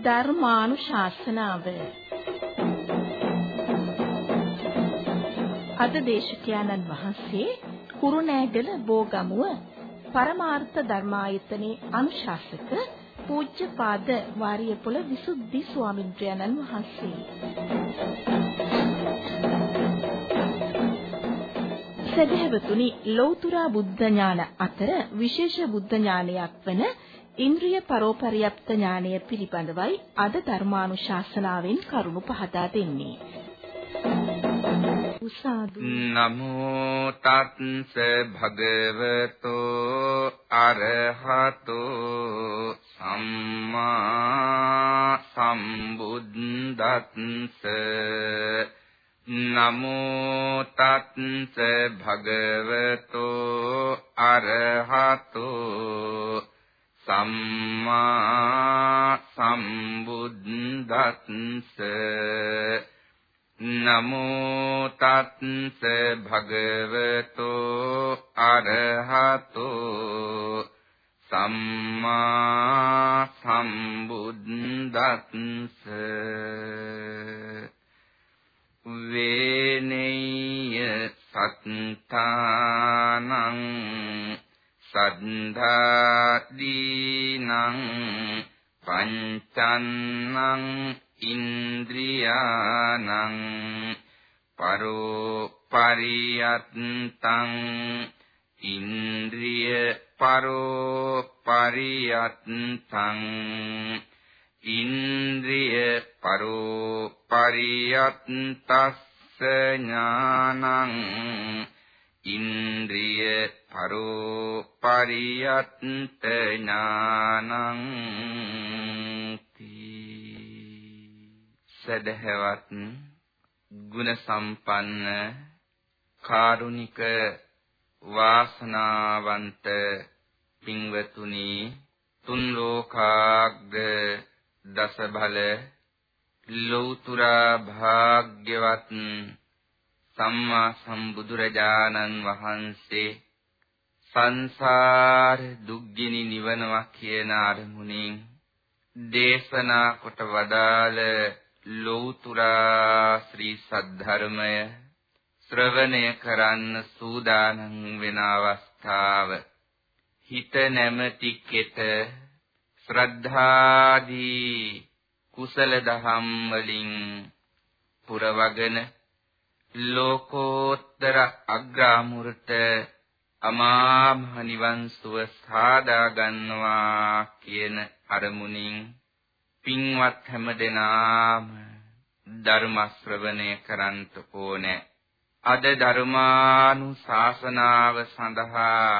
ධර්මානුශාසනාව. අද දේශකයන්න් වහන්සේ කුරුණෑගල බෝගමුව පරමාර්ථ ධර්මායතනයේ අනුශාසක පූජ්‍යපාද වාරියපොළ විසුද්ධි ස්වාමින්ද්‍රයන්න් වහන්සේ. සදහවතුනි ලෞතර බුද්ධ ඥාන අතර විශේෂ බුද්ධ ඥානයක් වන ඉන්ද්‍රිය පරෝපරියප්ත ඥානය පිළිබඳවයි අද ධර්මානුශාසනාවෙන් කරුණු පහදා දෙන්නේ. නමෝ තත්ස භගවතෝ අරහතෝ සම්මා සම්බුද්දත්ස නමෝ තත්ස භගවතෝ අරහතෝ සම්මා සම්බුද්දස්ස නමෝ තත්ස භගවතෝ අරහතෝ සම්මා සම්බුද්දස්ස වේනෙය්‍ය සත්තානං සද්ධාදීනං පංචන්නං ඉන්ද්‍රියානං පරෝ පරියත්තං ඉන්ද්‍රිය පරෝ පරියත්තං ඉන්ද්‍රිය පරෝ පරියත්තස්ස ඥානං ඉන්ද්‍රිය පරෝ පරියත්ත ඥානං සදහවත් ගුණ සම්පන්න කාරුණික වාසනාවන්ත පින්වතුනි තුන් ලෝකාග්‍ර දස බල ලෞතුරා භාග්‍යවත් සම්මා සම්බුදුරජාණන් වහන්සේ සංසාර දුක්ගිනි නිවනවා කියන අරමුණින් දේශනා කොට වදාළ ලෞතුරා ශ්‍රී සද්ධර්මය ශ්‍රවණය කරන්න සූදානම් වෙන අවස්ථාව. හිත නැමැති කෙත ශ්‍රද්ධාදී කුසල දහම් වලින් පුරවගෙන ලෝකෝත්තර අග්‍රාමෘත අමා මහ නිවන් සුව සාදා ගන්නවා කියන අරමුණින් පින්වත් හැමදෙනාම ධර්ම ශ්‍රවණය කරන්ට ඕනේ. අද ධර්මානුශාසනාව සඳහා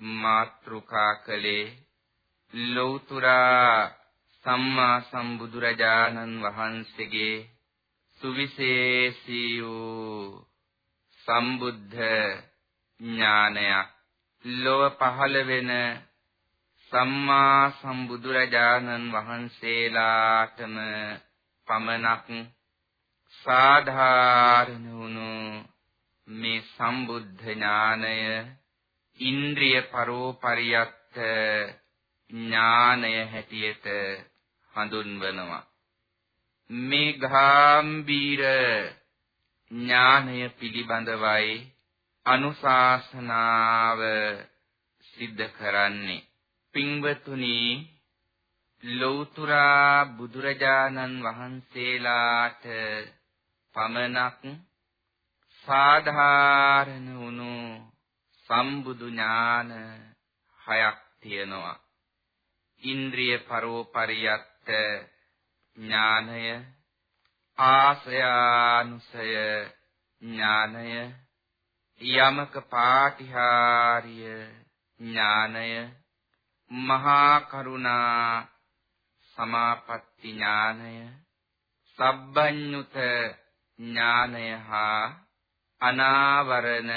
මාත්‍රුකා කළේ ලෞතුරා සම්මා සම්බුදුරජාණන් වහන්සේගේ සුවිශේෂී වූ සම්බුද්ධ ඥානයක් ලොව පහළ වෙන සම්මා සම්බුදුරජාණන් වහන්සේලාටම පමණක් සාධාරණ වුණු මේ සම්බුද්ධ ඥානය ඉන්ද්‍රිය පරෝපරියත්ත ඥානය හැටියට හඳුන්වනවා. මේ ගාම්භීර ඥානය පිළිබඳවයි අනුශාසනාව සිද්ධ කරන්නේ. පින්වතුනි ලෞතුරා බුදුරජාණන් වහන්සේලාට පමණක් සාධාරණ වුණු සම්බුදු ඥාන හයක් තියෙනවා. ඉන්ද්‍රිය පරෝපරියත්ත ඥානය ආසයානුසය ඥානය යමක පාටිහාරිය ඥානය මහා කරුණා සමාපatti ඥානය සබ්බඤ්ඤුත ඥානය හා අනාවරණ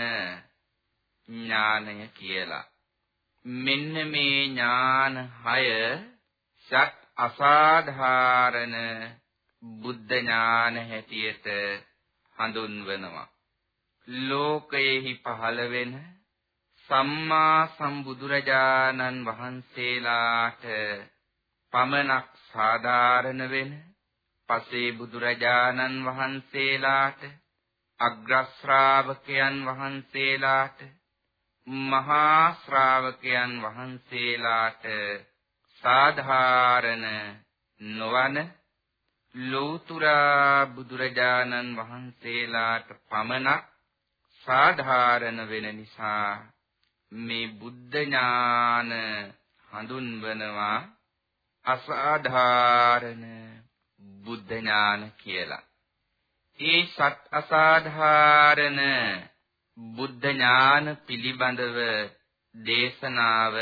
ඥානය කියලා. මෙන්න මේ ඥාන හය සත් අසාධාරණ බුද්ධ ඥාන හැටියට හඳුන්වනවා. ලෝකයෙහි පහළ වෙන සම්මා සම්බුදුරජාණන් වහන්සේලාට පමණක් සාධාරණ වෙන පසේ බුදුරජාණන් වහන්සේලාට අග්‍ර ශ්‍රාවකයන් වහන්සේලාට මහා ශ්‍රාවකයන් වහන්සේලාට සාධාරණ නොවන ලෝතුරා බුදුරජාණන් වහන්සේලාට පමණක් සාධාරණ වෙන නිසා මේ බුද්ධ ඥාන හඳුන්වනවා අසාධාරණ බුද්ධ ඥාන කියලා. ඒ සත් අසාධාරණ බුද්ධ ඥාන පිළිබඳව දේශනාව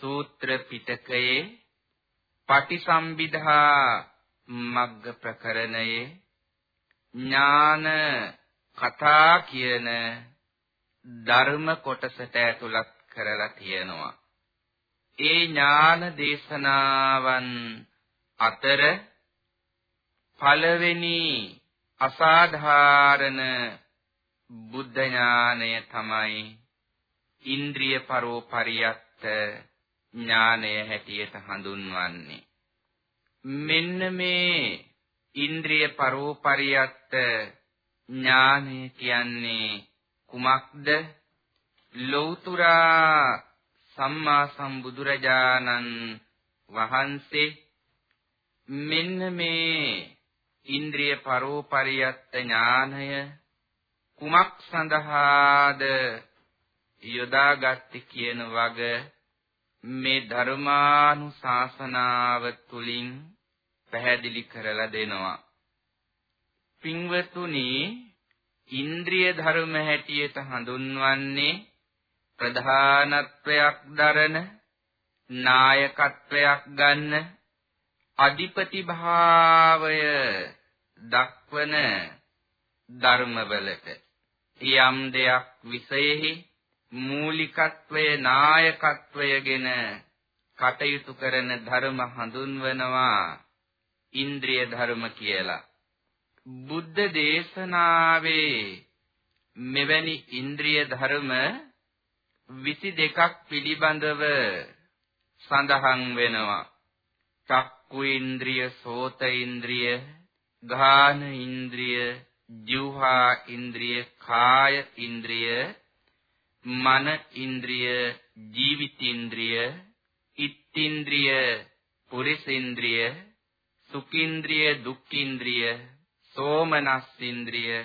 සූත්‍ර පිටකයේ පටිසම්භිදා මග්ග ප්‍රකරණයේ ඥාන කතා කියන ධර්ම කොටසට ඇතුළත් කරලා තියෙනවා. ඒ ඥාන දේශනාවන් අතර පළවෙනි අසාධාරණ බුද්ධ ඥානය තමයි ඉන්ද්‍රිය පරෝපරියත්ත ඥානය හැටියට හඳුන්වන්නේ. මෙන්න මේ ඉන්ද්‍රිය පරෝපරියත්ත ඥානය කියන්නේ කුමක්ද? ලෞතුරා සම්මා සම්බුදුරජාණන් වහන්සේ මෙන්න මේ ඉන්ද්‍රිය පරෝපරියත්ත ඥානය කුමක් සඳහාද යොදාගත්තේ කියන වග මේ ධර්මානුශාසනාව තුලින් පැහැදිලි කරලා දෙනවා. පින්වතුනි ඉන්ද්‍රිය ධර්ම හැටියට හඳුන්වන්නේ ප්‍රධානත්වයක් දරන නායකත්වයක් ගන්න අධිපති භාවය දක්වන ධර්මවලට යම් දෙයක් විශේෂෙහි මූලිකත්වය නායකත්වයගෙන කටයුතු කරන ධර්ම හඳුන්වනවා ඉන්ද්‍රිය ධර්ම කියලා. බුද්ධ දේශනාවේ මෙවැනි ඉන්ද්‍රිය ධර්ම 22ක් පිළිබඳව සඳහන් වෙනවා. චක්කු ඉන්ද්‍රිය, සෝත ඉන්ද්‍රිය, ගාන ඉන්ද්‍රිය, ජීවහා ඉන්ද්‍රිය, කාය ඉන්ද්‍රිය මන ඉන්ද්‍රිය ජීවිතේන්ද්‍රිය ඉත්ත්‍ින්ද්‍රිය පුරිසේන්ද්‍රිය සුඛේන්ද්‍රිය දුක්ඛේන්ද්‍රිය සෝමනස්සේන්ද්‍රිය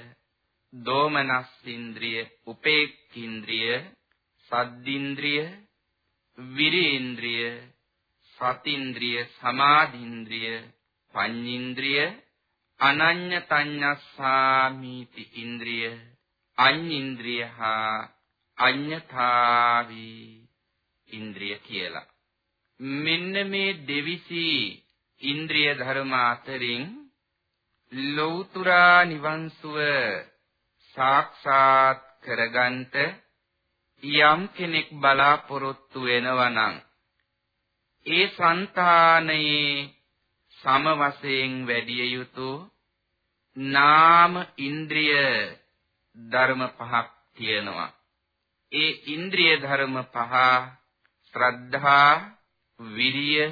දෝමනස්සේන්ද්‍රිය උපේක්ඛේන්ද්‍රිය සද්දේන්ද්‍රිය විරේන්ද්‍රිය සතින්ද්‍රිය සමාධින්ද්‍රිය පඤ්ඤේන්ද්‍රිය අනඤ්‍ය තඤ්ඤස්සාමීති ඉන්ද්‍රිය අඤ්ඤේන්ද්‍රිය හා අඤ්ඤතාවි ඉන්ද්‍රිය කියලා. මෙන්න මේ දෙවිසි ඉන්ද්‍රිය ධර්ම අතරින් ලෞතුරා නිවන්සුව සාක්ෂාත් කරගන්නට යම් කෙනෙක් බලාපොරොත්තු වෙනවා නම් ඒ సంతානයේ සම වශයෙන් වැඩි යුතු නාම ඉන්ද්‍රිය ධර්ම පහක් තියෙනවා ඒ ඉන්ද්‍රිය ධර්ම පහ ශ්‍රද්ධා, විරිය,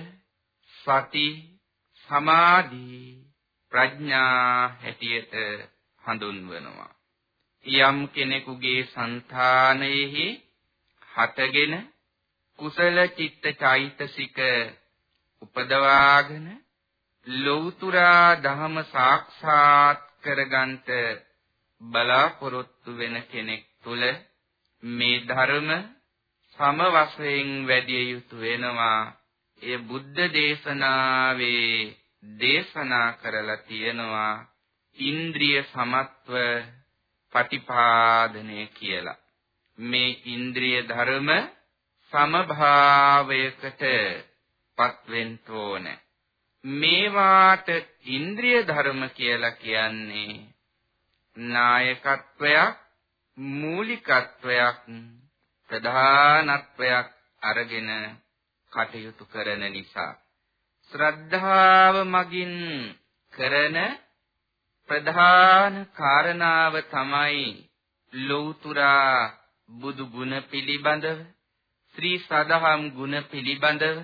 සති, සමාධි, ප්‍රඥා හැටියට හඳුන්වනවා. යම් කෙනෙකුගේ సంతානෙහි හටගෙන කුසල චිත්ත චෛතසික උපදවාගෙන ලෞතුරා ධම සාක්ෂාත් කරගන්ට බලාපොරොත්තු වෙන කෙනෙක් තුල මේ ධර්ම සම වශයෙන් වැඩි යුතු වෙනවා. ඒ බුද්ධ දේශනාවේ දේශනා කරලා තියෙනවා ඉන්ද්‍රිය සමත්ව පටිපාදනය කියලා. මේ ඉන්ද්‍රිය ධර්ම සමභාවයකට පත්වෙන්න ඕන. මේවාට ඉන්ද්‍රිය ධර්ම කියලා කියන්නේ නායකත්වයක් මූලිකත්වයක් ප්‍රධානත්වයක් අරගෙන කටයුතු කරන නිසා. ශ්‍රද්ධාව මගින් කරන ප්‍රධාන කාරණාව තමයි ලෞතුරා බුදු ගුණ පිළිබඳව ශ්‍රී සදහම් ගුණ පිළිබඳව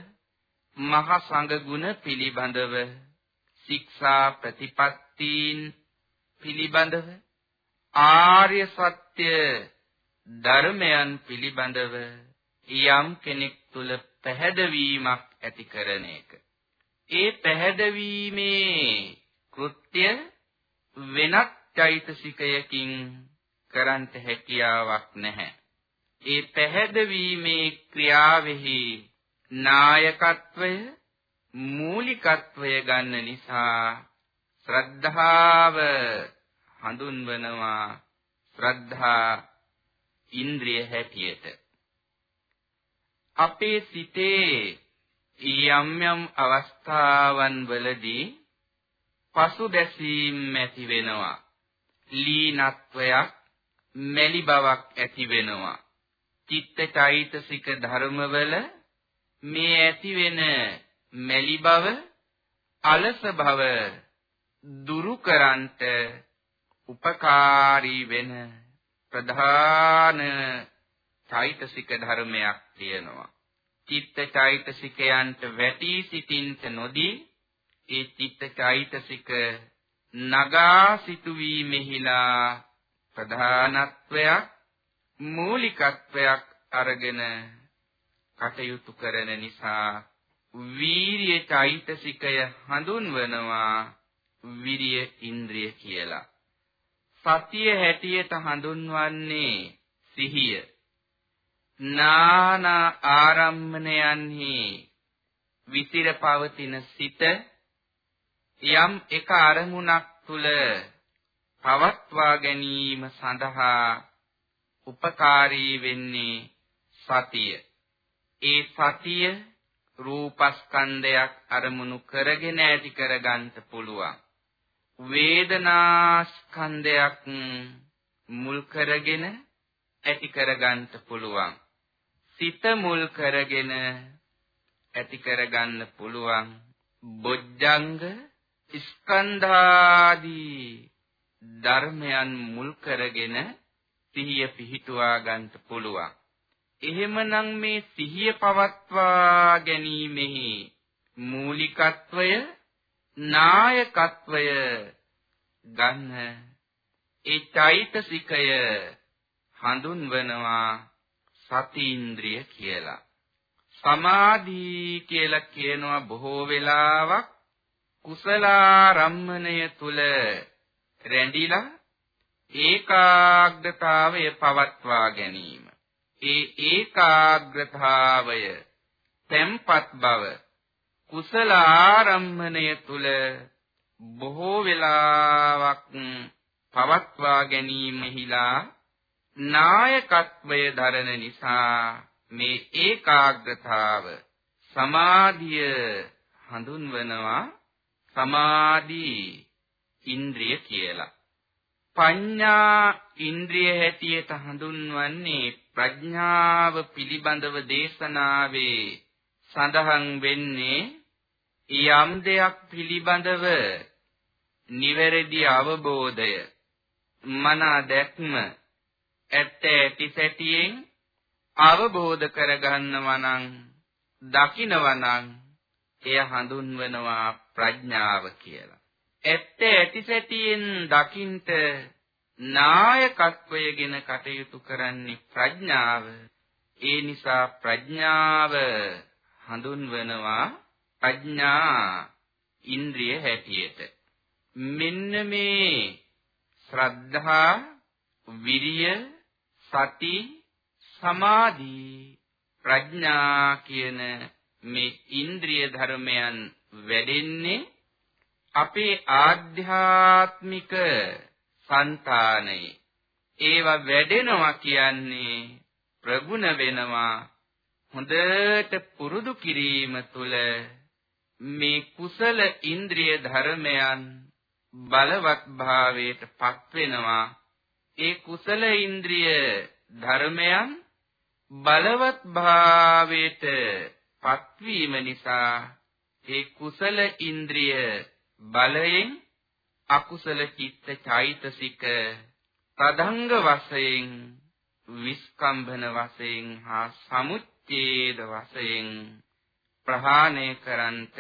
මහ සංඝගුණ පිළිබඳව ශික්ෂා ප්‍රතිපත්තීන් පිළිබඳව ආර්ය සත්‍ය ධර්මයන් පිළිබඳව යම් කෙනෙක් තුල පැහැදවීමක් ඇති කරන එක. ඒ පැහැදවීමේ කෘත්‍ය වෙනත් චෛතසිකයකින් කරන්ට හැකියාවක් නැහැ. ඒ පැහැදවීමේ ක්‍රියාවෙහි නායකත්වය මූලිකත්වය ගන්න නිසා ශ්‍රද්ධාව හඳුන්වනවා ශ්‍රද්ධා ඉන්ද්‍රිය හැටියට. අපේ සිතේ යම් යම් අවස්ථාවන් වලදී පසුබැසීම් ඇති වෙනවා. ලීනත්වයක් මෙලි බවක් ඇති වෙනවා. චිත්තචෛතසික ධර්මවල මේ ඇති වෙන මෙලි බව අලස බව දුරු කරන්ට උපකාරී වෙන ප්‍රධාන චෛතසික ධර්මයක් තියෙනවා. චිත්ත චෛතසිකයන්ට වැටි සිටින්ට නොදී ඒ චිත්ත චෛතසික නගා සිටුවීමෙහිලා ප්‍රධානත්වයක් මූලිකත්වයක් අරගෙන කටයුතු කරන නිසා වීරිය චෛතසිකය හඳුන්වනවා විරිය ඉන්ද්‍රිය කියලා. සතිය හැටියට හඳුන්වන්නේ සිහිය. නානා ආරම්මණයන්හි විසිර පවතින සිත යම් එක අරමුණක් තුල පවත්වා ගැනීම සඳහා උපකාරී වෙන්නේ සතිය. ඒ සතිය රූපස්කන්ධයක් අරමුණු කරගෙන ඇති කරගන්න පුළුවන්. වේදනාස්කන්ධයක් මුල් කරගෙන ඇති කරගන්න පුළුවන්. සිත මුල් කරගෙන ඇති කරගන්න පුළුවන්. බොජ්ජංග ස්කන්ධාදී ධර්මයන් මුල් කරගෙන සිහිය පිහිටුවා ගන්න පුළුවන්. එහෙමනම් මේ සිහිය පවත්වා ගැනීමෙහි මූලිකත්වය නායකත්වය ගන්න ඒ චෛතසිකය හඳුන්වනවා සතීන්ද්‍රිය කියලා. සමාධි කියලා කියනවා බොහෝ වෙලාවක් කුසලාරම්මණය තුල රැඳිලා ඒකාග්‍රතාවය පවත්වා ගැනීම. ඒ ඒකාග්‍රතාවය tempat බව කුසල ආරම්භණය තුල බොහෝ වෙලාවක් පවත්වා ගැනීමෙහිලා නායකත්වය දරන නිසා මේ ඒකාග්‍රතාව සමාධිය හඳුන්වනවා සමාධි ඉන්ද්‍රිය කියලා. පඤ්ඤා ඉන්ද්‍රිය හැටියට හඳුන්වන්නේ ප්‍රඥාව පිළිබඳව දේශනාවේ සඳහන් වෙන්නේ යම් දෙයක් පිළිබඳව නිවැරදි අවබෝධය මන දැක්ම ඇත්ත ඇති සැටියෙන් අවබෝධ කරගන්නවා නම් දකිනවා නම් එය හඳුන්වනවා ප්‍රඥාව කියලා. ඇත්ත ඇති සැටියෙන් දකින්ට නායකත්වයගෙන කටයුතු කරන්නේ ප්‍රඥාව. ඒ නිසා ප්‍රඥාව හඳුන්වනවා ප්‍රඥා ඉන්ද්‍රිය හැටියට. මෙන්න මේ ශ්‍රද්ධා, විරිය, සති, සමාධි, ප්‍රඥා කියන මේ ඉන්ද්‍රිය ධර්මයන් වැඩෙන්නේ අපේ ආධ්‍යාත්මික సంతානයේ ඒවා වැඩෙනවා කියන්නේ ප්‍රගුණ වෙනවා හොඳට පුරුදු කිරීම තුළ මේ කුසල ඉන්ද්‍රිය ධර්මයන් බලවත් භාවයට පත් වෙනවා. ඒ කුසල ඉන්ද්‍රිය ධර්මයන් බලවත් භාවයට පත්වීම නිසා ඒ කුසල ඉන්ද්‍රිය බලයෙන් අකුසල චිත්ත චෛතසික තදංග වශයෙන් විස්කම්භන වශයෙන් හා සමුච්ඡේද වශයෙන් ප්‍රහාණය කරන්නට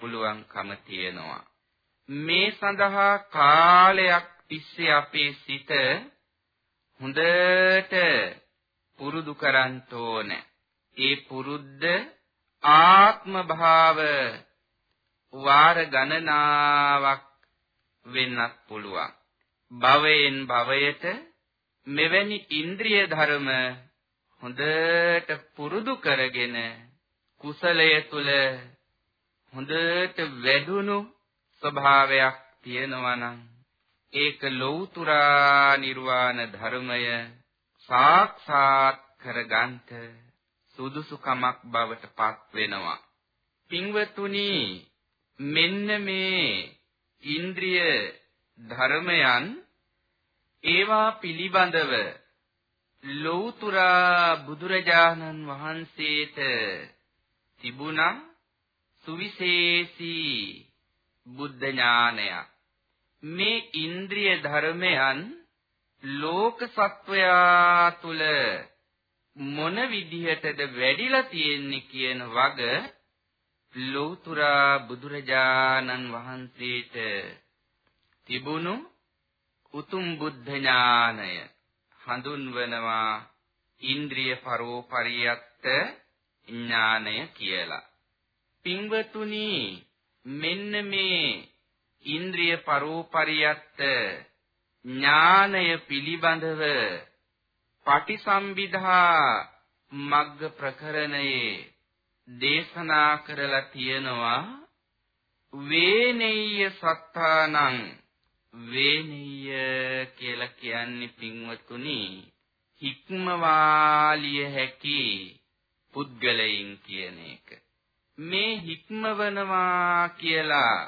පුළුවන්කම තියෙනවා. මේ සඳහා කාලයක් තිස්සේ අපේ සිත හොඳට පුරුදු කරන්න ඕනේ. ඒ පුරුද්ද ආත්ම භාව වාර ගණනාවක් වෙන්නත් පුළුවන්. භවයෙන් භවයට මෙවැනි ඉන්ද්‍රිය ධර්ම හොඳට පුරුදු කරගෙන කුසලය තුල හොඳට වැඩුණු ස්වභාවයක් තියෙනවා නම් ඒක ලෞතුරා නිර්වාණ ධර්මය සාක්ෂාත් කරගන්ට සුදුසුකමක් බවට පත් වෙනවා. පින්වතුනි මෙන්න මේ ඉන්ද්‍රිය ධර්මයන් ඒවා පිළිබඳව ලෞතුරා බුදුරජාණන් වහන්සේට තිබුණා සුවිශේෂී බුද්ධ ඥානයක්. මේ ඉන්ද්‍රිය ධර්මයන් ලෝක සත්වයා තුල මොන විදිහටද වැඩිලා තියෙන්නේ කියන වග ලෞතුරා බුදුරජාණන් වහන්සේට තිබුණු උතුම් බුද්ධ ඥානය හඳුන්වනවා ඉන්ද්‍රිය පරෝපරියත්ත ඥානය කියලා. පින්වතුනි මෙන්න මේ ඉන්ද්‍රිය පරෝපරියත්ත ඥානය පිළිබඳව පටිසම්භිදා මග්ග ප්‍රකරණයේ දේශනා කරලා තියෙනවා වේනෙය්‍ය සත්තානං වේනෙය්‍ය කියලා කියන්නේ පින්වතුනි හික්මවාලිය හැකි පුද්ගලයින් කියන එක. මේ හික්මවනවා කියලා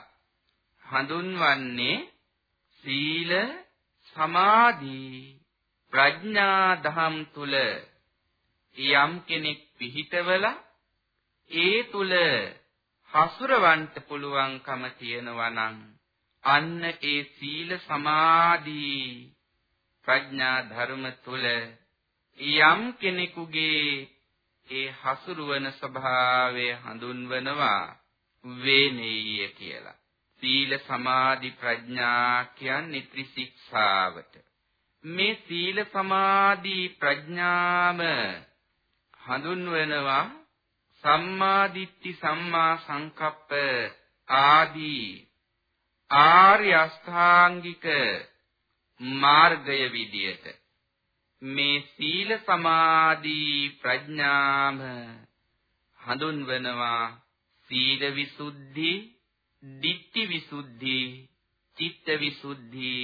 හඳුන්වන්නේ සීල සමාධි ප්‍රඥා දහම් තුල යම් කෙනෙක් පිහිටවලා ඒ තුල හසුරවන්ට පුළුවන්කම තියෙනවා නම් අන්න ඒ සීල සමාධි ප්‍රඥා ධර්ම තුල යම් කෙනෙකුගේ ඒ හසුරුවන ස්වභාවය හඳුන්වනවා වේනෙය්‍ය කියලා. සීල සමාධි ප්‍රඥා කියන්නේ ත්‍රිශික්ෂාවට. මේ සීල සමාධි ප්‍රඥාම හඳුන්වනවා සම්මා දිට්ඨි සම්මා සංකප්ප ආදී ආර්ය අෂ්ටාංගික මාර්ගය විදියට මේ සීල සමාධි ප්‍රඥාම හඳුන්වනවා සීල විසුද්ධි, ditthi විසුද්ධි, චිත්ත විසුද්ධි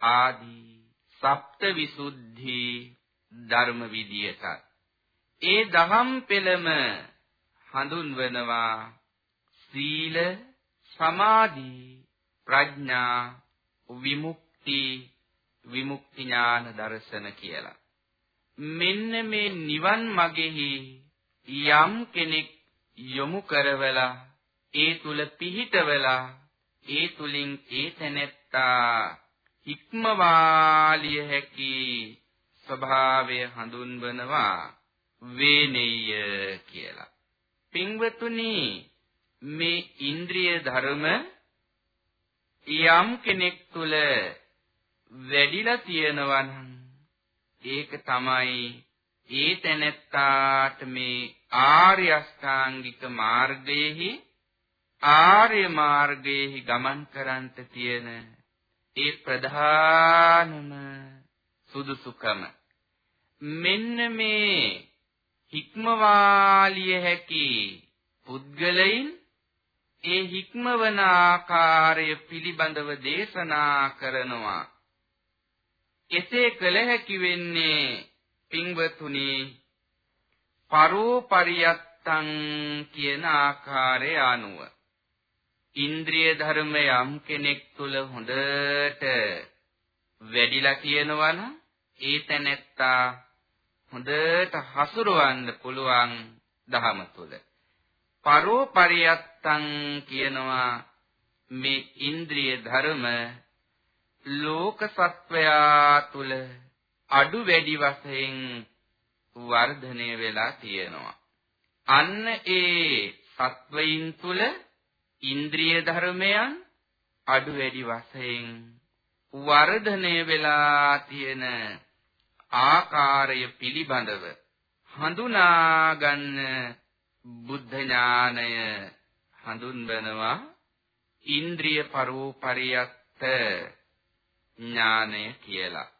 ආදී සප්ත විසුද්ධි ධර්ම විදියට. ඒ දහම් පෙළම හඳුන්වනවා සීල සමාධි ප්‍රඥා විමුක්ති විමුක්ති ඥාන දර්ශන කියලා. මෙන්න මේ නිවන් මගෙහි යම් කෙනෙක් යොමු කරවලා ඒ තුල පිහිටවලා ඒ තුලින් ඒ තැනැත්තා හික්මවාලිය හැකි ස්වභාවය හඳුන්වනවා වේනෙය්‍ය කියලා. පින්වතුනි මේ ඉන්ද්‍රිය ධර්ම යම් කෙනෙක් තුල වැඩිලා තියෙනවා නම් ඒක තමයි ඒ තැනැත්තාට මේ ආර්ය අෂ්ටාංගික මාර්ගයේහි ආර්ය මාර්ගයේහි ගමන් කරන්ට තියෙන ඒ ප්‍රධානම සුදුසුකම මෙන්න මේ හික්මවාලිය හැකි පුද්ගලයින් ඒ හික්මවන ආකාරය පිළිබඳව දේශනා කරනවා. එසේ කළ හැකි වෙන්නේ පින්වතුනි පරෝපරියත්තං කියන ආකාරය අනුව. ඉන්ද්‍රිය ධර්ම යම් කෙනෙක් තුල හොඳට වැඩිලා තියෙනවා නම් ඒ තැනැත්තා හොඳට හසුරවන්න පුළුවන් දහම තුල. පරෝපරියත්තං කියනවා මේ ඉන්ද්‍රිය ධර්ම ලෝක සත්වයා තුල අඩු වැඩි වශයෙන් වර්ධනය වෙලා තියෙනවා. අන්න ඒ සත්වයින් තුල ඉන්ද්‍රිය ධර්මයන් අඩු වැඩි වශයෙන් වර්ධනය වෙලා තියෙන ආකාරය පිළිබඳව හඳුනා ගන්න බුද්ධ ඥානය හඳුන්වනවා ඉන්ද්‍රිය පරෝපරියත්ත ඥානය කියලා.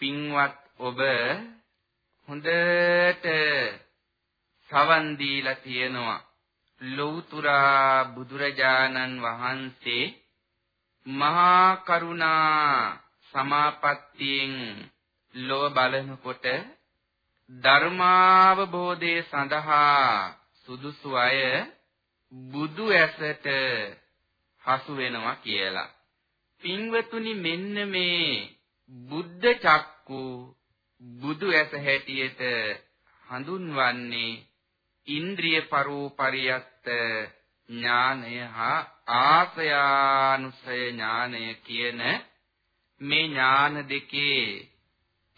පින්වත් ඔබ හොඳට සවන් දීලා තියෙනවා ලෞතුරා බුදුරජාණන් වහන්සේ මහා කරුණා සමාපත්තියෙන් ලෝ බලනකොට ධර්මාවබෝධය සඳහා සුදුසු අය බුදු ඇසට හසු වෙනවා කියලා. පින්වතුනි මෙන්න මේ බුද්ධ චක්කු බුදු ඇස හැටියට හඳුන්වන්නේ ඉන්ද්‍රිය පරෝපරියත්ත ඥානය හා ආසයානුසය ඥානය කියන මේ ඥාන දෙකේ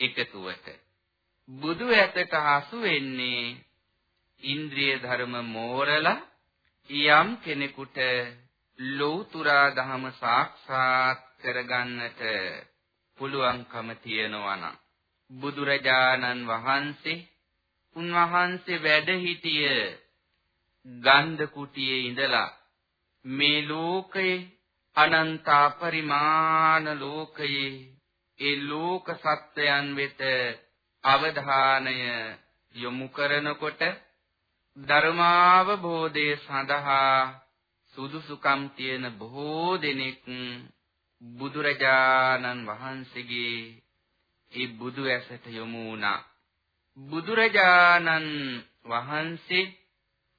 එකතුවට. බුදු ඇතට හසු වෙන්නේ ඉන්ද්‍රිය ධර්ම මෝරලා යම් කෙනෙකුට ලෞතුරා ධම සාක්ෂාත් කරගන්නට පුළුවන්කම තියෙනවා නම් බුදුරජාණන් වහන්සේ උන්වහන්සේ වැඩ සිටිය ගන්ධ කුටියේ ඉඳලා මේ ලෝකයේ අනන්ත පරිමාණ ලෝකයේ ඒ ලෝක සත්‍යයන් වෙත අවධානය යොමු කරනකොට ධර්මාවබෝධය සඳහා සුදුසුකම් තියෙන බොහෝ දෙනෙක් බුදුරජාණන් වහන්සේගේ ඒ බුදු ඇසට යොමු වුණා. බුදුරජාණන් වහන්සේ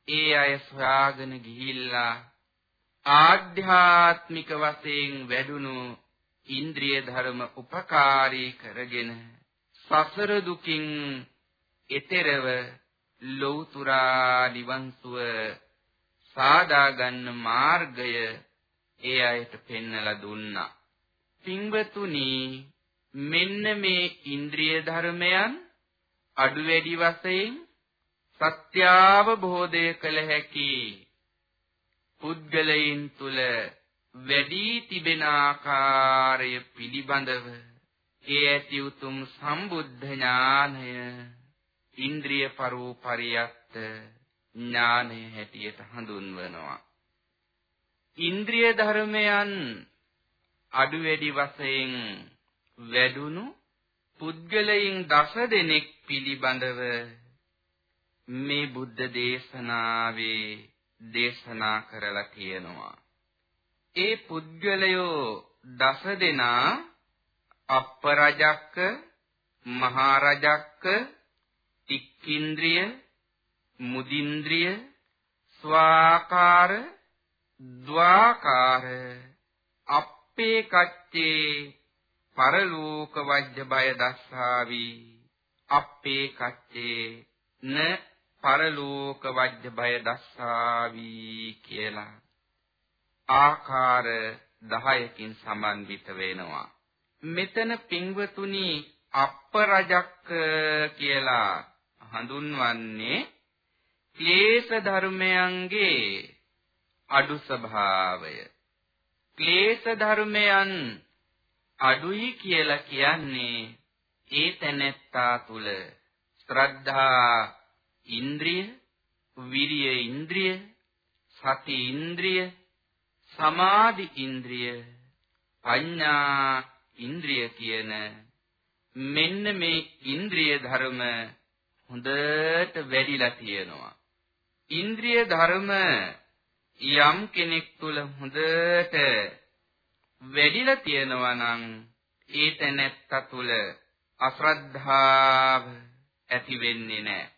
ඒ අය සොයාගෙන ගිහිල්ලා ආධ්‍යාත්මික වශයෙන් වැඩුණු ඉන්ද්‍රිය ධර්ම උපකාරී කරගෙන සසර දුකින් එතරව ලෞතුරා නිවන් සුව සාදා ගන්න මාර්ගය ඒ අයට පෙන්වලා දුන්නා. පින්වතුනි මෙන්න මේ ඉන්ද්‍රිය ධර්මයන් අඩු වැඩි වශයෙන් සත්‍යාවබෝධය කළ හැකි පුද්ගලයන් තුල වැඩි තිබෙන ආකාරය පිළිබඳව ඒ ඇති උතුම් සම්බුද්ධ ඥානය ඉන්ද්‍රිය පරෝපරියත්ත ඥානය හැටියට හඳුන්වනවා ඉන්ද්‍රිය ධර්මයන් අඩු වැඩි වශයෙන් වැඩුණු පුද්ගලයන් දස දෙනෙක් පිළිබඳව මේ බුද්ධ දේශනාවේ දේශනා කරලා කියනවා. ඒ පුද්ගලයෝ දස දෙනා අප්පරජක්ක මහරජක්ක තික්කින්ද්‍රිය මුදින්ද්‍රිය ස්වාකාර ද්වාකාර. අප්පේ කච්චේ පරලෝක වජ්‍ය බය දස්සාවි. අප්පේ කච්චේ න පරලෝක වජ්‍ය බය දස්සාවි කියලා. ආකාර 10කින් සම්බන්ධිත වෙනවා. මෙතන පින්වතුනි අප්පරජක්ක කියලා හඳුන්වන්නේ ක්ලේශ ධර්මයන්ගේ අඩු ස්වභාවය ක්ලේශ ධර්මයන් අඩුයි කියලා කියන්නේ ඒ තැනැත්තා තුල ශ්‍රද්ධා ඉන්ද්‍රිය, විරිය ඉන්ද්‍රිය, සති ඉන්ද්‍රිය, සමාධි ඉන්ද්‍රිය, පඤ්ඤා ඉන්ද්‍රිය කියන මෙන්න මේ ඉන්ද්‍රිය ධර්ම හොඳට වැඩිලා තියෙනවා. ඉන්ද්‍රිය ධර්ම යම් කෙනෙක් තුල හොඳට වැඩිලා තියෙනවා නම් ඒ තැනැත්ත තුල අශ්‍රද්ධාව ඇති වෙන්නේ නැහැ.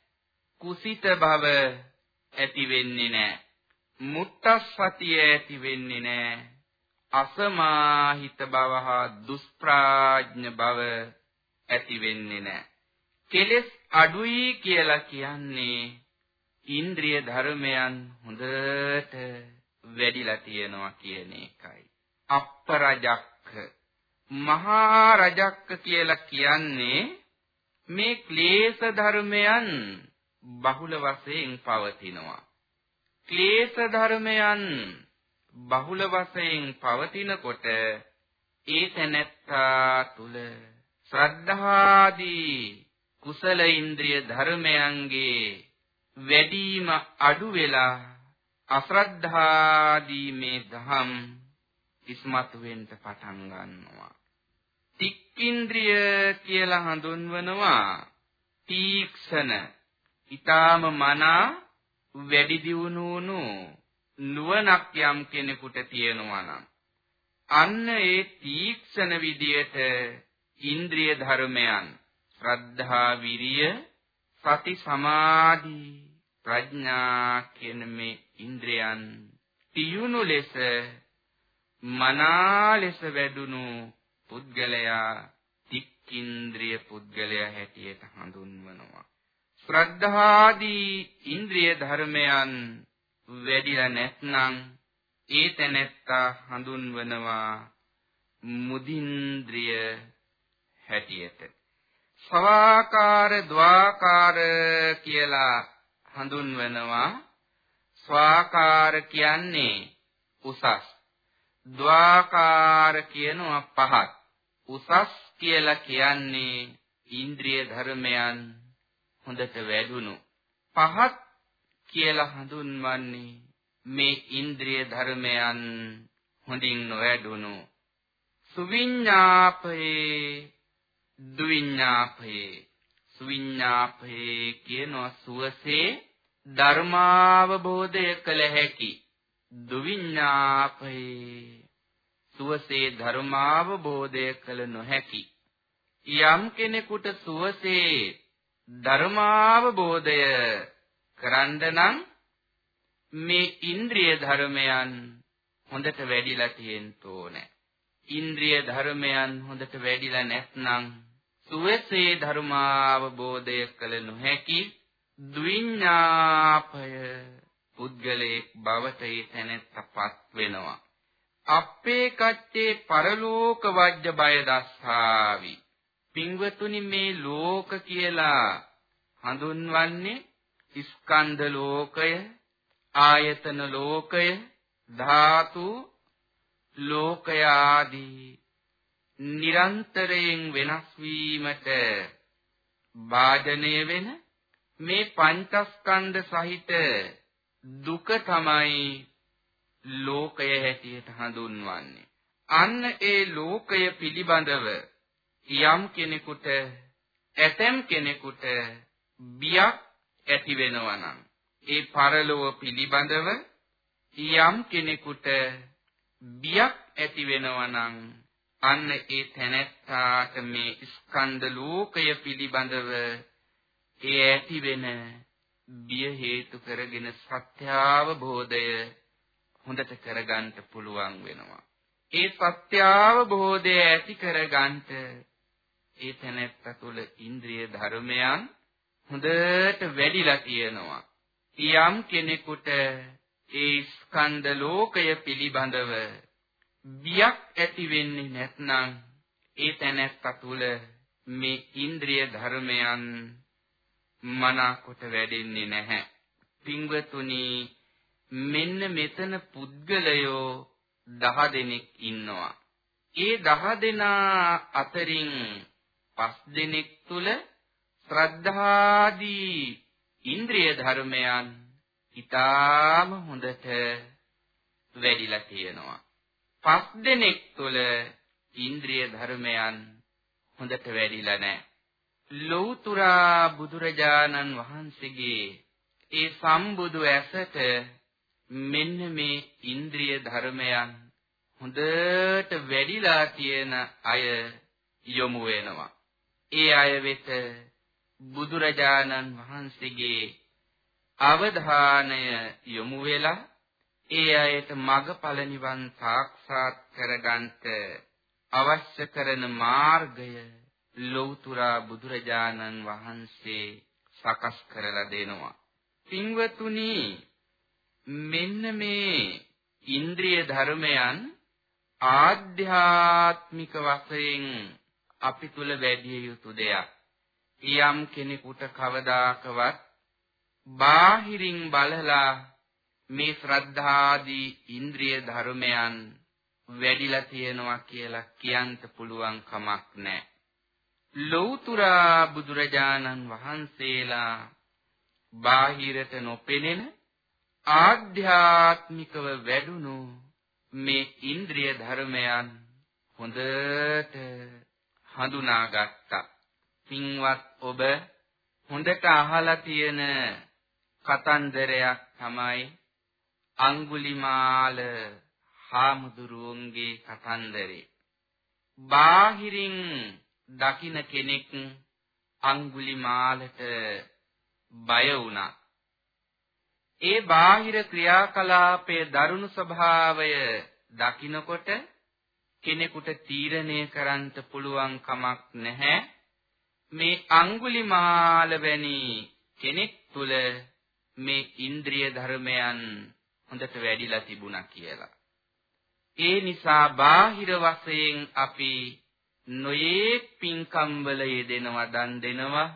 කුසිත බව ඇති වෙන්නේ නැහැ. මුත්තස්සතිය ඇති වෙන්නේ නැහැ. අසමාහිත බව හා දුෂ්ප්‍රාඥ බව ඇති වෙන්නේ නැහැ. කෙලෙස් අඩුයි කියලා කියන්නේ ඉන්ද්‍රිය ධර්මයන් හොඳට වැඩිලා තියෙනවා කියන එකයි. අප්පරජක්ක මහා රජක්ක කියලා කියන්නේ මේ ක්ලේශ ධර්මයන් බහුල වශයෙන් පවතිනවා. ක්ලේශ ධර්මයන් බහුල වශයෙන් පවතිනකොට ඒ තැනැත්තා තුල ශ්‍රද්ධාදී කුසල ඉන්ද්‍රිය ධර්මයන්ගේ වැඩිම අඩු වෙලා අශ්‍රද්ධාදී මේ දහම් ඉස්මතු වෙන්න පටන් ගන්නවා. තික්කින්ද්‍රිය කියලා හඳුන්වනවා තීක්ෂණ ඊටාම මනා වැඩි දියුණු වුණු නුවණක් යම් කෙනෙකුට තියෙනවා නම් අන්න ඒ තීක්ෂණ විදියට ඉන්ද්‍රිය ධර්මයන් ශ්‍රද්ධා විරිය සති සමාධි ප්‍රඥා කියන මේ ඉන්ද්‍රයන් තියුණු ලෙස මනා ලෙස වැඩුණු පුද්ගලයා තික්කින්ද්‍රිය පුද්ගලයා හැටියට හඳුන්වනවා. ශ්‍රද්ධාදී ඉන්ද්‍රිය ධර්මයන් වැඩිලා නැත්නම් ඒ තැනැත්තා හඳුන්වනවා මුදින්ද්‍රිය හැටියට. ස්වාකාර ද්වාකාර කියලා හඳුන්වනවා. ස්වාකාර කියන්නේ උසස්. ද්වාකාර කියනවා පහත්. උසස් කියලා කියන්නේ ඉන්ද්‍රිය ධර්මයන් හොඳට වැඩුණු. පහත් කියලා හඳුන්වන්නේ මේ ඉන්ද්‍රිය ධර්මයන් හොඳින් නොවැඩුණු. සුවිඤ්ඤාපේ දුවිඤ්ඤාපේ සුවිඤ්ඤාපේ කියනවා සුවසේ ධර්මාවබෝධය කළ හැකි දුවිඤ්ඤාපේ සුවසේ ධර්මාවබෝධය කළ නොහැකි යම් කෙනෙකුට සුවසේ ධර්මාවබෝධය කරන්න නම් මේ ඉන්ද්‍රිය ධර්මයන් හොඳට වැඩිලා තියෙන්න ඕනේ. ඉන්ද්‍රිය ධර්මයන් හොඳට වැඩිලා නැත්නම් සුවසේ ධර්මාවබෝධය කළ නොහැකි ද්විඤ්ඤාපය පුද්ගලයෙක් බවට ඒ තැනැත්තපත් වෙනවා. අපේ කච්චේ පරලෝක වජ්‍ය බය දස්සාවි. පින්වතුනි මේ ලෝක කියලා හඳුන්වන්නේ ස්කන්ධ ලෝකය, ආයතන ලෝකය, ධාතු ලෝකය ආදී නිරන්තරයෙන් වෙනස් වීමට වාජනය වෙන මේ පංචස්කන්ධ සහිත දුක තමයි ලෝකය හැටියට හඳුන්වන්නේ. අන්න ඒ ලෝකය පිළිබඳව යම් කෙනෙකුට ඇතම් කෙනෙකුට බියක් ඇති වෙනවා නම් ඒ පරලෝව පිළිබඳව යම් කෙනෙකුට බියක් ඇති වෙනවා නම් අන්න ඒ තැනැත්තාට මේ ස්කන්ධ ලෝකය පිළිබඳව ඒ ඇති වෙන බිය හේතු කරගෙන සත්‍යාවබෝධය හොඳට කරගන්න පුළුවන් වෙනවා. ඒ සත්‍යාවබෝධය ඇති කරගන්න ඒ තැනැත්ත තුළ ඉන්ද්‍රිය ධර්මයන් හොඳට වැඩිලා තියෙනවා. යම් කෙනෙකුට ඒ ස්කන්ධ ලෝකය පිළිබඳව බියක් ඇති වෙන්නේ නැත්නම් ඒ තැනැත්ත තුළ මේ ඉන්ද්‍රිය ධර්මයන් මනාකොට වැඩෙන්නේ නැහැ. පින්වතුනි මෙන්න මෙතන පුද්ගලයෝ දහ දෙනෙක් ඉන්නවා. ඒ දහ දෙනා අතරින් පස් දෙනෙක් තුල ශ්‍රද්ධාදී ඉන්ද්‍රිය ධර්මයන් ඊටාම හොඳට වැඩිලා තියෙනවා. පස් දෙනෙක් තුල ඉන්ද්‍රිය ධර්මයන් හොඳට වැඩිලා නැහැ. ලෞතුරා බුදුරජාණන් වහන්සේගේ ඒ සම්බුදු ඇසට මෙන්න මේ ඉන්ද්‍රිය ධර්මයන් හොඳට වැඩිලා තියෙන අය යොමු වෙනවා. ඒ අය වෙත බුදුරජාණන් වහන්සේගේ අවධානය යොමු වෙලා ඒ අයට මගඵල නිවන් සාක්ෂාත් කරගන්නට අවශ්‍ය කරන මාර්ගය ලෞතුරා බුදුරජාණන් වහන්සේ සකස් කරලා දෙනවා. පින්වතුනි මෙන්න මේ ඉන්ද්‍රිය ධර්මයන් ආධ්‍යාත්මික වශයෙන් අපි තුල වැඩි යුතු දෙයක්. යම් කෙනෙකුට කවදාකවත් බාහිරින් බලලා මේ ශ්‍රද්ධාදී ඉන්ද්‍රිය ධර්මයන් වැඩිලා තියෙනවා කියලා කියන්න පුළුවන් කමක් නැහැ. ලෞතුරා බුදුරජාණන් වහන්සේලා බාහිරට නොපෙනෙන ආධ්‍යාත්මිකව වැඩුණු මේ ඉන්ද්‍රිය ධර්මයන් හොඳට හඳුනාගත්තා. පින්වත් ඔබ හොඳට අහලා තියෙන කතන්දරයක් තමයි අඟුලිමාල හාමුදුරුවන්ගේ කතන්දරේ. බාහිරින් දකින කෙනෙක් අඟුලිමාලට බය වුණා. ඒ බාහිර ක්‍රියාකලාපයේ දරුණු ස්වභාවය දකිනකොට කෙනෙකුට තීරණය කරන්න පුළුවන් කමක් නැහැ මේ අඟුලිමාල වැනි කෙනෙක් තුල මේ ඉන්ද්‍රිය ධර්මයන් හොඳට වැඩිලා තිබුණා කියලා. ඒ නිසා බාහිර වශයෙන් අපි නොයේක් පින්කම් වල යෙදෙනවා දන් දෙනවා,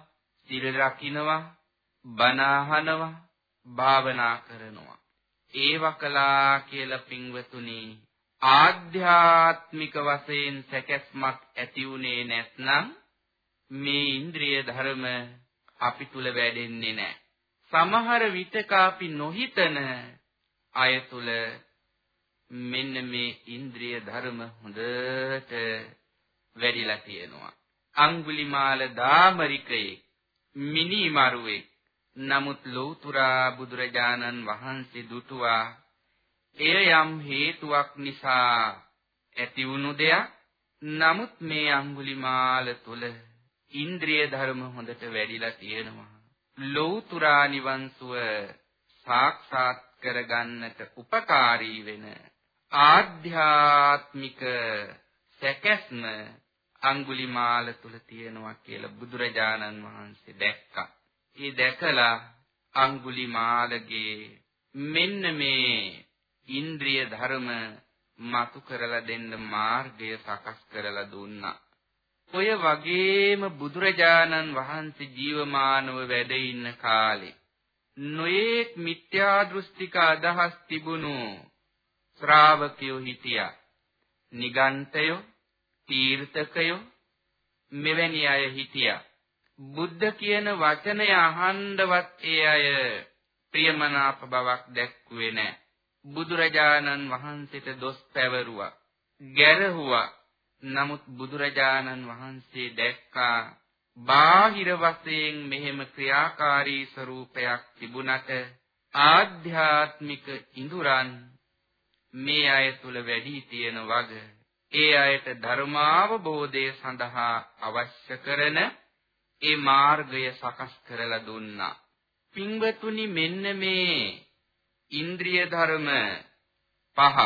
සිල් රකින්නවා, බණ අහනවා, භාවනා කරනවා. ඒව කළා කියලා පින්වතුනි ආධ්‍යාත්මික වශයෙන් සැකස්මක් ඇති උනේ නැත්නම් මේ ඉන්ද්‍රිය ධර්ම අපි තුල වැඩෙන්නේ නැහැ. සමහර විටක අපි නොහිතන අය තුල මෙන්න මේ ඉන්ද්‍රිය ධර්ම හොඳට වැඩිලා තියෙනවා. අඟුලිමාල දාමරිකයේ මිනිමරුවේ නමුත් ලෞතුරා බුදුරජාණන් වහන්සේ දුටුවා. එය යම් හේතුවක් නිසා ඇති වුණු දෙයක්. නමුත් මේ අඟුලිමාල තුල ඉන්ද්‍රිය ධර්ම හොඳට වැඩිලා තියෙනවා. ලෞතුරා නිවන් සුව සාක්ෂාත් කරගන්නට උපකාරී වෙන ආධ්‍යාත්මික සැකස්ම අඟුලිමාල තුල තියෙනවා කියලා බුදුරජාණන් වහන්සේ දැක්කා. ඒ දැකලා අඟුලිමාලගේ මෙන්න මේ ඉන්ද්‍රිය ධර්ම මතු කරලා දෙන්න මාර්ගය සකස් කරලා දුන්නා. ඔය වගේම බුදුරජාණන් වහන්සේ ජීවමානව වැඩ ඉන්න කාලේ නොයේක් මිත්‍යා දෘෂ්ටික අදහස් තිබුණු ශ්‍රාවකයෝ හිටියා. නිගන්තයෝ, තීර්ථකයෝ මෙවැනි අය හිටියා. බුද්ධ කියන වචනය අහන්නවත් ඒ අය ප්‍රියමනාප බවක් දැක්ුවේ නැහැ. බුදුරජාණන් වහන්සේට දොස් පැවරුවා. ගැරහුවා. නමුත් බුදුරජාණන් වහන්සේ දැක්කා බාහිර වශයෙන් මෙහෙම ක්‍රියාකාරී ස්වરૂපයක් තිබුණට ආධ්‍යාත්මික ඉඳුරන් මේ අය තුල වැඩි තියෙන වග ඒ අයට ධර්මාවබෝධය සඳහා අවශ්‍ය කරන ඒ මාර්ගය සකස් කරලා දුන්නා. පින්වතුනි මෙන්න මේ ඉන්ද්‍රිය ධර්ම පහ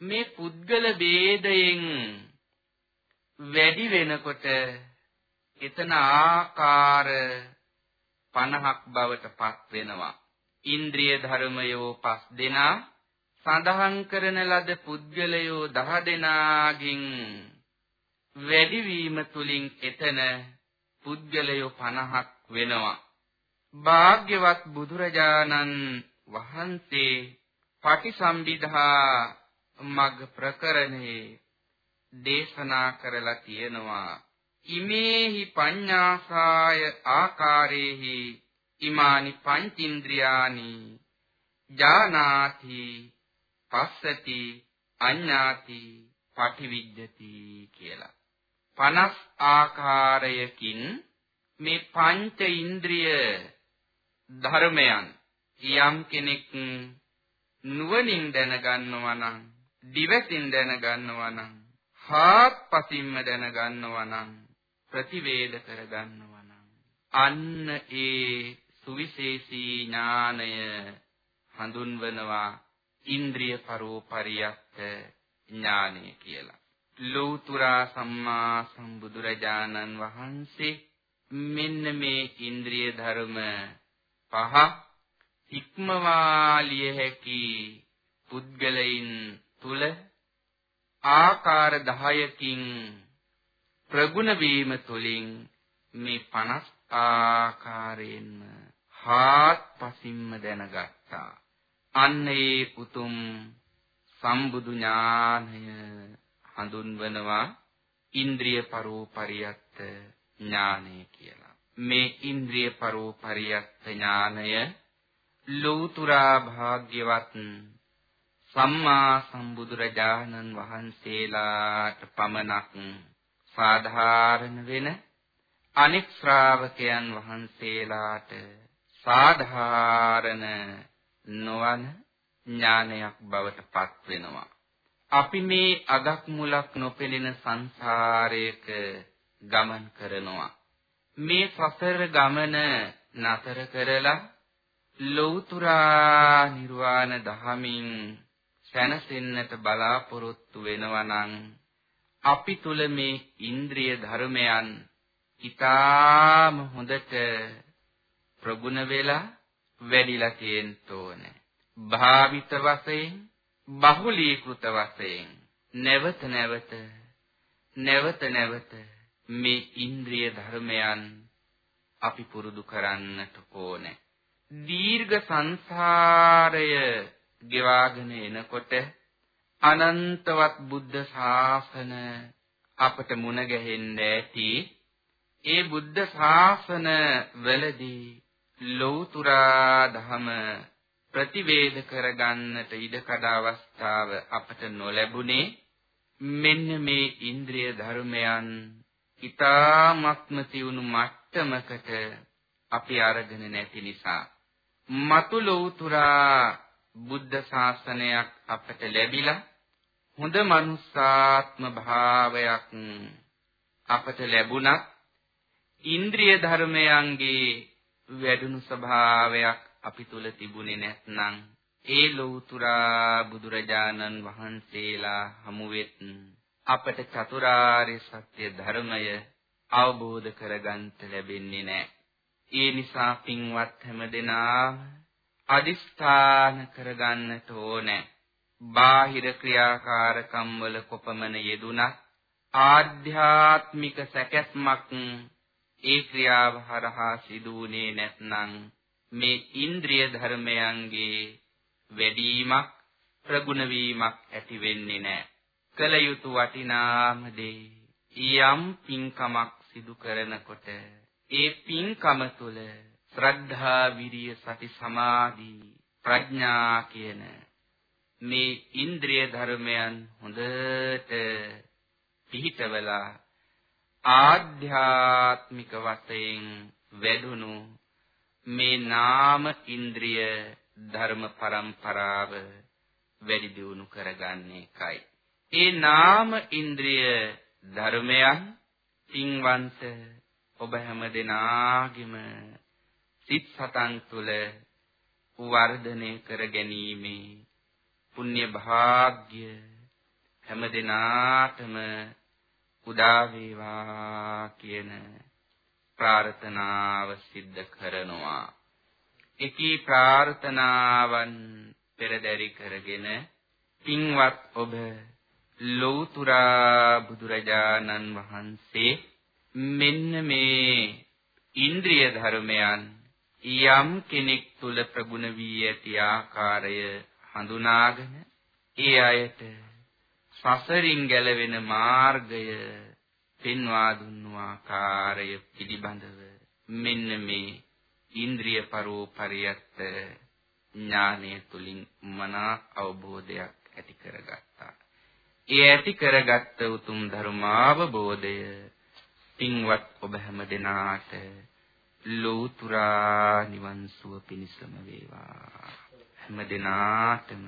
මේ පුද්ගල ભેදයෙන් වැඩි වෙනකොට එතන ආකාර 50ක් බවට පත් වෙනවා. ඉන්ද්‍රිය ධර්මයෝ පස් දෙනා සඳහන් කරන ලද පුද්ගලයෝ දහ දෙනාගෙන් වැඩිවීම තුලින් එතන පුද්ගලයෝ 50ක් වෙනවා. භාග්‍යවත් බුදුරජාණන් වහන්සේ පටිසම්භිදා මග්ග ප්‍රකරණේ දේශනා කරලා තියෙනවා ඉමේහි පඤ්ඤාසාය ආකාරේහි ඉමානි පංචින්ද්‍රියානි ජානාති පස්සති අඤ්ඤාති පටිවිජ්ජති කියලා. 50 ආකාරයකින් මේ පංච ඉන්ද්‍රිය ධර්මයන් යම් කෙනෙක් නුවණින් දැනගන්නවා නම් දිවසින් දැනගන්නවා නම් හාත්පසින්ම දැනගන්නවා නම් ප්‍රතිවේද කරගන්නවා නම් අන්න ඒ සුවිශේෂී ඥානය හඳුන්වනවා ඉන්ද්‍රිය පරෝපරියත් ඥානය කියලා. ලෞතුරා සම්මා සම්බුදුරජාණන් වහන්සේ මෙන්න මේ ඉන්ද්‍රිය ධර්ම පහ ඉක්මවාලිය හැකි පුද්ගලයින් තුල ආකාර 10කින් ප්‍රගුණ වීම තුළින් මේ 50 ආකාරයෙන්ම හාත්පසින්ම දැනගත්තා. අන්න ඒ පුතුම් සම්බුදු ඥානය හඳුන්වනවා ඉන්ද්‍රිය පරෝපරියත්ත ඥානය කියලා. මේ ඉන්ද්‍රිය පරෝපරියත්ත ඥානය ලෞතුරා භාග්‍යවත් සම්මා සම්බුදුරජාණන් වහන්සේලාට පමණක් සාධාරණ වෙන අනෙක් ශ්‍රාවකයන් වහන්සේලාට සාධාරණ නොවන ඥානයක් බවට පත් වෙනවා. අපි මේ අගක් මුලක් නොපෙනෙන සංසාරයක ගමන් කරනවා. මේ සසර ගමන නතර කරලා ලෞතුරා නිර්වාණ ධහමින් සැනසෙන්නට බලාපොරොත්තු වෙනවා නම් අපි තුල මේ ඉන්ද්‍රිය ධර්මයන් ඊටාම හොඳට ප්‍රගුණ වෙලා වැඩිලා තියෙන්න ඕනේ. භාවිත වශයෙන් බහුලීකృత වශයෙන් නැවත නැවත නැවත නැවත මේ ඉන්ද්‍රිය ධර්මයන් අපි පුරුදු කරන්නට ඕනේ. දීර්ඝ සංසාරය ගෙවාගෙන එනකොට අනන්තවත් බුද්ධ ශාසන අපට මුණ ගැහෙන්න ඇති. ඒ බුද්ධ ශාසන වලදී ලෞතුරා ධම ප්‍රතිවේද කරගන්නට ඉඩකඩ අවස්ථාව අපට නොලැබුණේ. මෙන්න මේ ඉන්ද්‍රිය ධර්මයන් ඊ타ත්ම තියුණු මට්ටමකට අපි අරගෙන නැති නිසා මතු ලෞතුරා බුද්ධ ශාසනයක් අපට ලැබිලා හොඳ මනුස්සාත්ම භාවයක් අපට ලැබුණත් ඉන්ද්‍රිය ධර්මයන්ගේ වැඩුණු ස්වභාවයක් අපි තුල තිබුණේ නැත්නම් ඒ ලෞතුරා බුදුරජාණන් වහන්සේලා හමුවෙත් අපට චතුරාර්ය සත්‍ය ධර්මය අවබෝධ කරගන්න ලැබෙන්නේ නැහැ. ඒ නිසා පින්වත් හැමදෙනාම අදිස්ථාන කරගන්නට ඕනේ. බාහිර ක්‍රියාකාරකම් වල කොපමණ යෙදුණත් ආධ්‍යාත්මික සැකැස්මක් ඒ ක්‍රියාව හරහා සිදුුනේ නැත්නම් මේ ඉන්ද්‍රිය ධර්මයන්ගේ වැඩිවීමක් ප්‍රගුණ වීමක් ඇති වෙන්නේ නැහැ. කල යුතු වටිනාම දේ යම් පින්කමක් සිදු කරනකොට ඒ පින්කම තුළ ශ්‍රද්ධා විරිය සති සමාධි ප්‍රඥා කියන මේ ඉන්ද්‍රිය ධර්මයන් හොඳට පිහිටවලා ආධ්‍යාත්මික වශයෙන් වැඩුණු මේ නාම ඉන්ද්‍රිය ධර්ම પરම්පරාව වැඩි දියුණු කරගන්න එකයි. ඒ නාම ඉන්ද්‍රිය ධර්මයන් පින්වන්ත ඔබ හැම දෙනාගේම සිත් සතන් තුළ වර්ධනය කර ගැනීමේ පුණ්‍ය භාග්ය හැම දිනාටම උදා වේවා කියන ප්‍රාර්ථනාව සිද්ධ කරනවා. එකී ප්‍රාර්ථනාවන් පෙරදරි කරගෙන පින්වත් ඔබ ලෞතුරා බුදුරජාණන් වහන්සේ මෙන්න මේ ඉන්ද්‍රිය ධර්මයන් යම් කෙනෙක් තුල ප්‍රගුණ වී ඇති ආකාරය හඳුනාගෙන ඒ අයට සසරින් ගැලවෙන මාර්ගය පෙන්වා දුන්නු ආකාරය පිළිබඳව මෙන්න මේ ඉන්ද්‍රිය පරෝපරියත් ඥානය තුලින් මනා අවබෝධයක් ඇති කරගත්තා. ඒ ඇති කරගත්ත උතුම් ධර්මාවබෝධය පින්වත් ඔබ හැම දෙනාට ලෝතුරා නිවන් සුව පිණිසම වේවා. හැම දිනාටම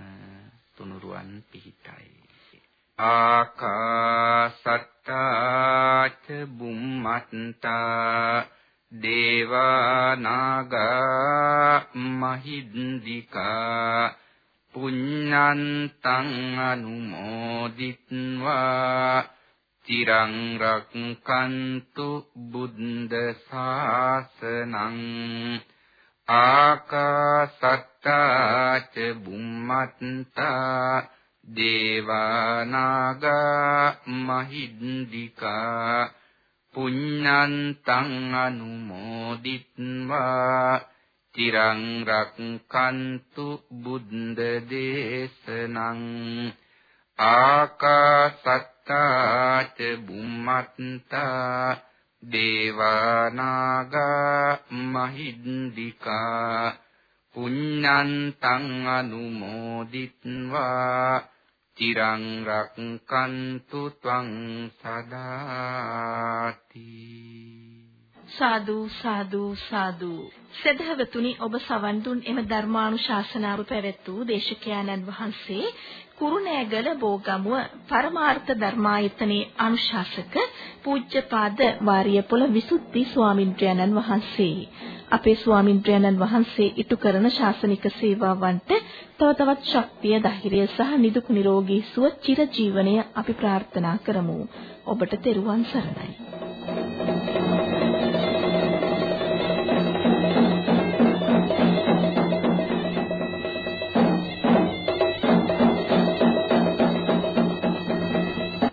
තුනුරුවන් පිහිටයි. ආකාසත්තාච බුම්මත්තා දේවානාගා මහිද්దికා පුඤ්ඤන්තං අනුමෝදිත්වා තිරං රක්칸තු බුද්ධ ශාසනං ආකාසත්තා ච බුම්මත්තා දේවානාගා මහිද්దికා පුඤ්ඤන්තං අනුමෝදිත්වා තිරං රක්칸තු බුද්ධ දේශනං ආකාසත්තා ච බුම්මත්තා දේවානාගා මහිද්దికා පුඤ්ඤන්තං අනුමෝදිත්වා තිරං රක්칸තු ත්වං සදාති සාදු සාදු සාදු. සදහවතුනි ඔබ සවන් දුන් එම ධර්මානුශාසනාව පැවැත් වූ දේශකයන්න් වහන්සේ කුරුණෑගල බෝගමුව පරමාර්ථ ධර්මායතනයේ අනුශාසක පූජ්‍යපාද වාරියපොළ විසුද්ධි ස්වාමින්ද්‍රයන්න් වහන්සේ. අපේ ස්වාමින්ද්‍රයන්න් වහන්සේ ඉටු කරන ශාසනික සේවාවන්ට තව තවත් ශක්තිය ධෛර්යය සහ නිදුක් නිරෝගී සුව චිරජීවනය අපි ප්‍රාර්ථනා කරමු. ඔබට තෙරුවන් සරණයි.